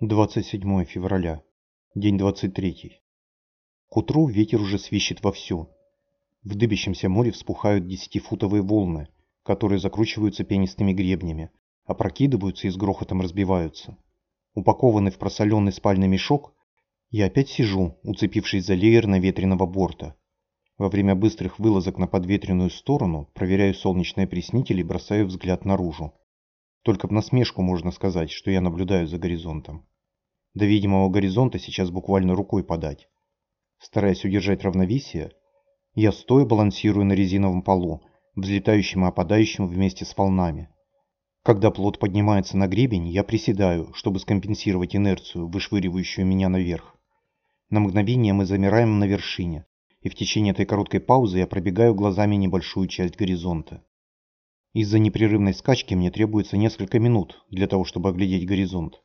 27 февраля. День 23. К утру ветер уже свищет вовсю. В дыбящемся море вспухают десятифутовые волны, которые закручиваются пенистыми гребнями, опрокидываются и с грохотом разбиваются. Упакованный в просоленный спальный мешок, я опять сижу, уцепившись за леер наветренного борта. Во время быстрых вылазок на подветренную сторону проверяю солнечные опреснитель и бросаю взгляд наружу. Только в насмешку можно сказать, что я наблюдаю за горизонтом. До видимого горизонта сейчас буквально рукой подать. Стараясь удержать равновесие, я стоя балансирую на резиновом полу, взлетающим и опадающим вместе с волнами. Когда плот поднимается на гребень, я приседаю, чтобы скомпенсировать инерцию, вышвыривающую меня наверх. На мгновение мы замираем на вершине, и в течение этой короткой паузы я пробегаю глазами небольшую часть горизонта. Из-за непрерывной скачки мне требуется несколько минут для того, чтобы оглядеть горизонт.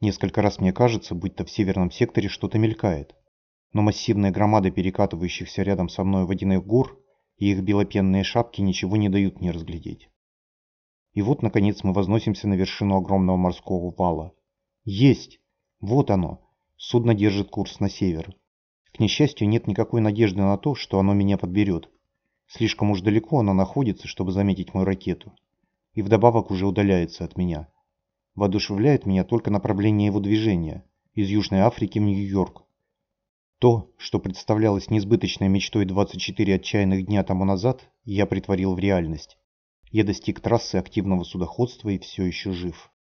Несколько раз мне кажется, будто в северном секторе что-то мелькает. Но массивные громады перекатывающихся рядом со мной водяных гор и их белопенные шапки ничего не дают мне разглядеть. И вот, наконец, мы возносимся на вершину огромного морского вала. Есть! Вот оно! Судно держит курс на север. К несчастью, нет никакой надежды на то, что оно меня подберет. Слишком уж далеко оно находится, чтобы заметить мою ракету. И вдобавок уже удаляется от меня. Воодушевляет меня только направление его движения из Южной Африки в Нью-Йорк. То, что представлялось несбыточной мечтой 24 отчаянных дня тому назад, я притворил в реальность. Я достиг трассы активного судоходства и все еще жив.